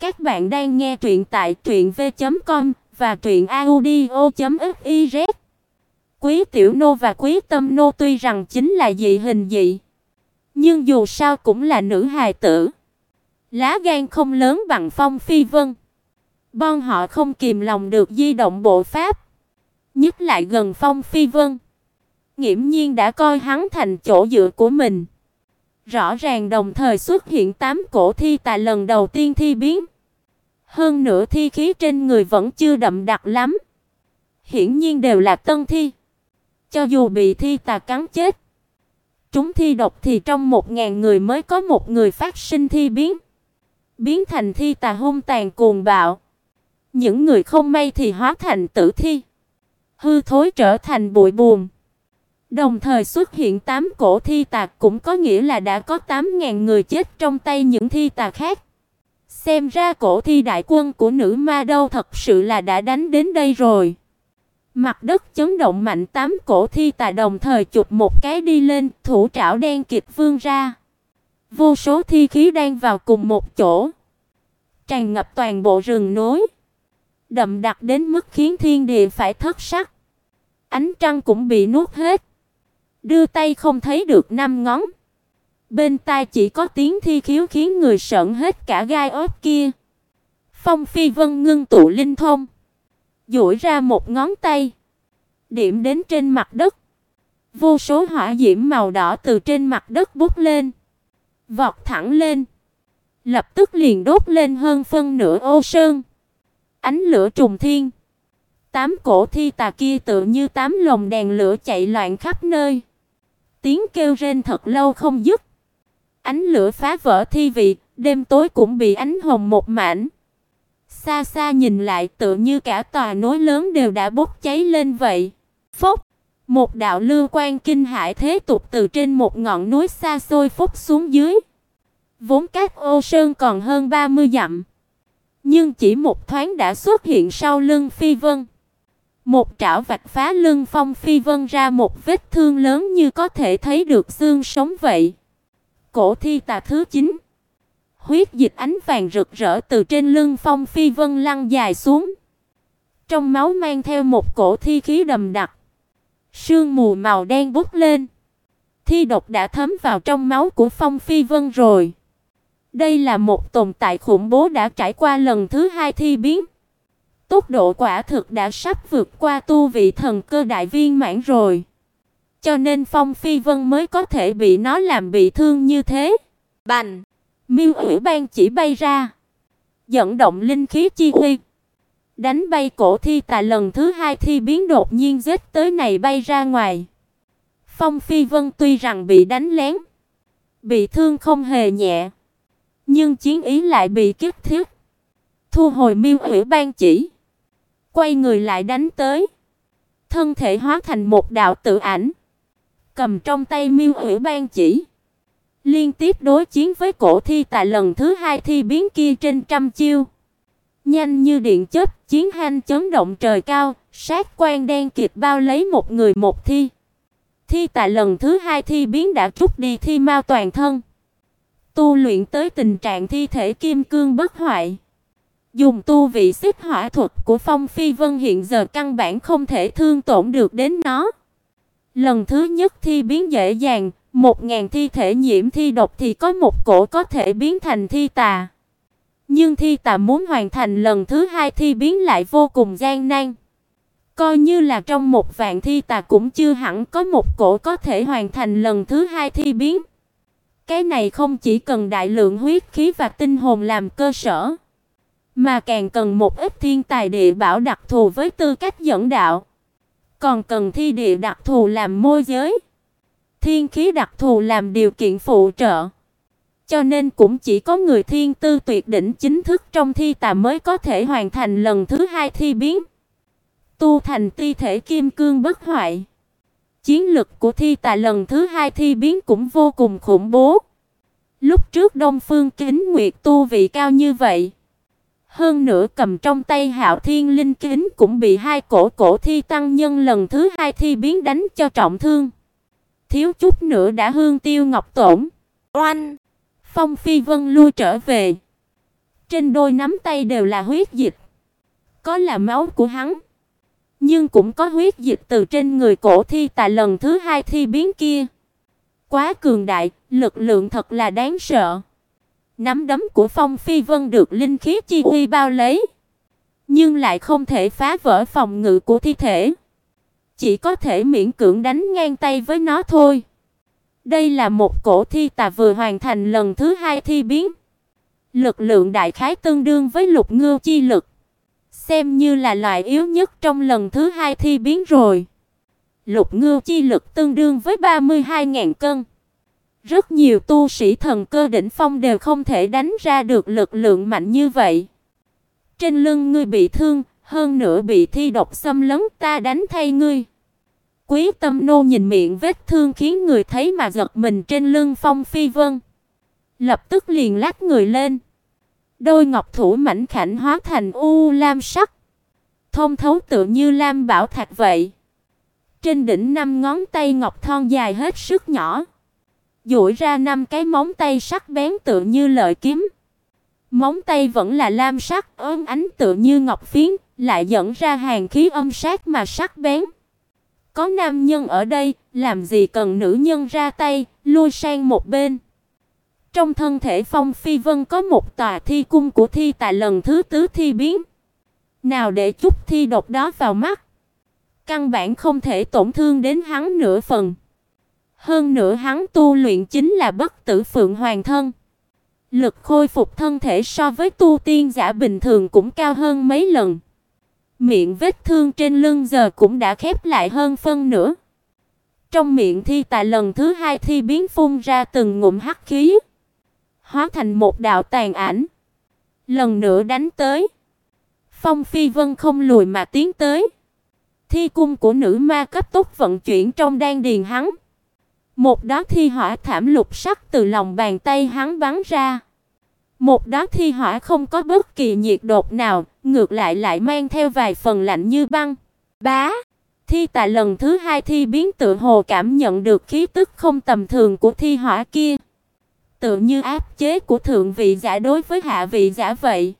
Các bạn đang nghe truyện tại truyệnv.com và truyệnaudio.fiz. Quý tiểu nô và quý tâm nô tuy rằng chính là dị hình dị, nhưng dù sao cũng là nữ hài tử. Lá gan không lớn bằng Phong Phi Vân. Bọn họ không kìm lòng được di động bộ pháp, nhất lại gần Phong Phi Vân. Nghiễm nhiên đã coi hắn thành chỗ dựa của mình. Rõ ràng đồng thời xuất hiện tám cổ thi tà lần đầu tiên thi biến. Hơn nữa thi khí trên người vẫn chưa đậm đặc lắm. Hiển nhiên đều là tân thi. Cho dù bị thi tà cắn chết, chúng thi độc thì trong một ngàn người mới có một người phát sinh thi biến. Biến thành thi tà hung tàn cuồng bạo. Những người không may thì hóa thành tử thi. Hư thối trở thành bụi buồn. Đồng thời xuất hiện 8 cổ thi tạc cũng có nghĩa là đã có 8000 người chết trong tay những thi tà khác. Xem ra cổ thi đại quân của nữ ma đâu thật sự là đã đánh đến đây rồi. Mặt đất chấn động mạnh tám cổ thi tà đồng thời chụp một cái đi lên, thủ trảo đen kịt vươn ra. Vô số thi khí đang vào cùng một chỗ, tràn ngập toàn bộ rừng núi, đậm đặc đến mức khiến thiên địa phải thất sắc. Ánh trăng cũng bị nuốt hết. Đưa tay không thấy được năm ngón. Bên tai chỉ có tiếng thi khiếu khiến người sợn hết cả gai ốc kia. Phong Phi Vân ngưng tụ linh thông, duỗi ra một ngón tay, điểm đến trên mặt đất. Vô số hỏa diễm màu đỏ từ trên mặt đất bốc lên, vọt thẳng lên, lập tức liền đốt lên hơn phân nửa ô sơn. Ánh lửa trùng thiên, tám cổ thi tà kia tựa như tám lồng đèn lửa chạy loạn khắp nơi. Tiếng kêu rên thật lâu không dứt. Ánh lửa phá vỡ thi vị, đêm tối cũng bị ánh hồng một mảnh. Xa xa nhìn lại tựa như cả tòa núi lớn đều đã bốc cháy lên vậy. Phốc, một đạo lưu quang kinh hải thế tục từ trên một ngọn núi xa xôi phúc xuống dưới. Vốn các ô sơn còn hơn 30 dặm, nhưng chỉ một thoáng đã xuất hiện sau lưng Phi Vân. Một trảo vạch phá lưng Phong Phi Vân ra một vết thương lớn như có thể thấy được xương sống vậy. Cổ thi tà thứ 9. Huyết dịch ánh vàng rực rỡ từ trên lưng Phong Phi Vân lăn dài xuống. Trong máu mang theo một cổ thi khí đầm đặc. Sương mù màu đen bốc lên. Thi độc đã thấm vào trong máu của Phong Phi Vân rồi. Đây là một tồn tại khủng bố đã trải qua lần thứ hai thi biến. Tốc độ quả thực đã sắp vượt qua tu vị thần cơ đại viên mãn rồi. Cho nên Phong Phi Vân mới có thể bị nó làm bị thương như thế. Bành! Miêu Ủy Ban chỉ bay ra, dẫn động linh khí chi uy, đánh bay cổ thi tà lần thứ hai thi biến đột nhiên giết tới này bay ra ngoài. Phong Phi Vân tuy rằng bị đánh lén, bị thương không hề nhẹ, nhưng chiến ý lại bị kích thiết. Thu hồi Miêu Ủy Ban chỉ, quay người lại đánh tới. Thân thể hóa thành một đạo tự ảnh, cầm trong tay Miêu Hủy Ban chỉ, liên tiếp đối chiến với cổ thi tại lần thứ hai thi biến kia trên trăm chiêu. Nhanh như điện chớp, chiến hanh chấn động trời cao, sát quan đen kịt bao lấy một người một thi. Thi tại lần thứ hai thi biến đã trút đi thi mau toàn thân. Tu luyện tới tình trạng thi thể kim cương bất hoại. Dùng tu vị xích hỏa thuật của Phong Phi Vân hiện giờ căn bản không thể thương tổn được đến nó. Lần thứ nhất thi biến dễ dàng, một ngàn thi thể nhiễm thi độc thì có một cổ có thể biến thành thi tà. Nhưng thi tà muốn hoàn thành lần thứ hai thi biến lại vô cùng gian nan. Coi như là trong một vạn thi tà cũng chưa hẳn có một cổ có thể hoàn thành lần thứ hai thi biến. Cái này không chỉ cần đại lượng huyết khí và tinh hồn làm cơ sở, mà càng cần một ít thiên tài địa bảo đặc thù với tư cách dẫn đạo, còn cần thi địa đặc thù làm môi giới, thiên khí đặc thù làm điều kiện phụ trợ. Cho nên cũng chỉ có người thiên tư tuyệt đỉnh chính thức trong thi tà mới có thể hoàn thành lần thứ hai thi biến. Tu thành ti thể kim cương bất hoại. Chiến lực của thi tà lần thứ hai thi biến cũng vô cùng khủng bố. Lúc trước Đông Phương Kính Nguyệt tu vị cao như vậy, hơn nữa cầm trong tay Hạo Thiên Linh kính cũng bị hai cổ cổ thi tăng nhân lần thứ hai thi biến đánh cho trọng thương. Thiếu chút nữa đã hương tiêu ngọc tổn. Oanh! Phong Phi Vân lui trở về. Trên đôi nắm tay đều là huyết dịch. Có là máu của hắn, nhưng cũng có huyết dịch từ trên người cổ thi tại lần thứ hai thi biến kia. Quá cường đại, lực lượng thật là đáng sợ. Nắm đấm của Phong Phi Vân được linh khí chi uy bao lấy, nhưng lại không thể phá vỡ phòng ngự của thi thể, chỉ có thể miễn cưỡng đánh ngang tay với nó thôi. Đây là một cổ thi tà vừa hoàn thành lần thứ hai thi biến. Lực lượng đại khái tương đương với lục ngưu chi lực, xem như là loại yếu nhất trong lần thứ hai thi biến rồi. Lục ngưu chi lực tương đương với 32.000 cân. Rất nhiều tu sĩ thần cơ đỉnh phong đều không thể đánh ra được lực lượng mạnh như vậy. Trên lưng ngươi bị thương, hơn nữa bị thi độc xâm lấn, ta đánh thay ngươi. Quý Tâm nô nhìn miệng vết thương khiến người thấy mà giật mình trên lưng Phong Phi Vân, lập tức liền lắc người lên. Đôi ngọc thủ mảnh khảnh hóa thành u lam sắc, thông thấu tựa như lam bảo thạch vậy. Trên đỉnh năm ngón tay ngọc thon dài hết sức nhỏ, duỗi ra năm cái móng tay sắc bén tựa như lợi kiếm. Móng tay vẫn là lam sắc, óng ánh tựa như ngọc phiến, lại dẫn ra hàng khí âm sát mà sắc bén. Có nam nhân ở đây, làm gì cần nữ nhân ra tay, lui sang một bên. Trong thân thể Phong Phi Vân có một tòa thi cung của thi tại lần thứ tứ thi biến. Nào để chút thi độc đó vào mắt, căn bản không thể tổn thương đến hắn nửa phần. Hơn nữa hắn tu luyện chính là bất tử phượng hoàng thân. Lực khôi phục thân thể so với tu tiên giả bình thường cũng cao hơn mấy lần. Miệng vết thương trên lưng giờ cũng đã khép lại hơn phân nửa. Trong miệng thi tại lần thứ hai thi biến phun ra từng ngụm hắc khí, hóa thành một đạo tàn ảnh. Lần nữa đánh tới. Phong Phi Vân không lùi mà tiến tới. Thi cung của nữ ma cấp tốc vận chuyển trong đan điền hắn. Một đóa thi hỏa thảm lục sắc từ lòng bàn tay hắn bắn ra. Một đóa thi hỏa không có bất kỳ nhiệt độ nào, ngược lại lại mang theo vài phần lạnh như băng. Bá, thi tà lần thứ hai thi biến tự hồ cảm nhận được khí tức không tầm thường của thi hỏa kia, tự như áp chế của thượng vị giả đối với hạ vị giả vậy.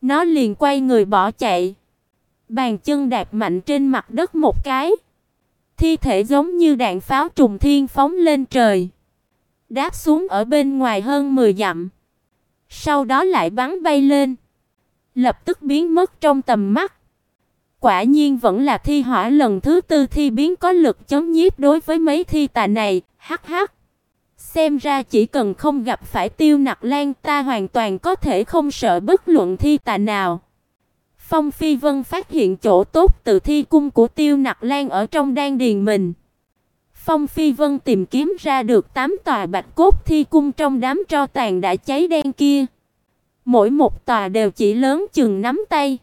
Nó liền quay người bỏ chạy, bàn chân đạp mạnh trên mặt đất một cái. Thi thể giống như đạn pháo trùng thiên phóng lên trời, đáp xuống ở bên ngoài hơn 10 dặm. Sau đó lại bắn bay lên, lập tức biến mất trong tầm mắt. Quả nhiên vẫn là thi hỏa lần thứ tư thi biến có lực chống nhiếp đối với mấy thi tà này, hắc hắc. Xem ra chỉ cần không gặp phải Tiêu Nặc Lan, ta hoàn toàn có thể không sợ bất luận thi tà nào. Phong Phi Vân phát hiện chỗ tốt từ thi cung của Tiêu Nặc Lan ở trong đan điền mình. Phong Phi Vân tìm kiếm ra được 8 tòa bạch cốt thi cung trong đám tro tàn đã cháy đen kia. Mỗi một tòa đều chỉ lớn chừng nắm tay,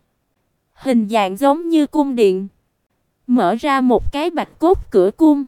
hình dạng giống như cung điện. Mở ra một cái bạch cốt cửa cung.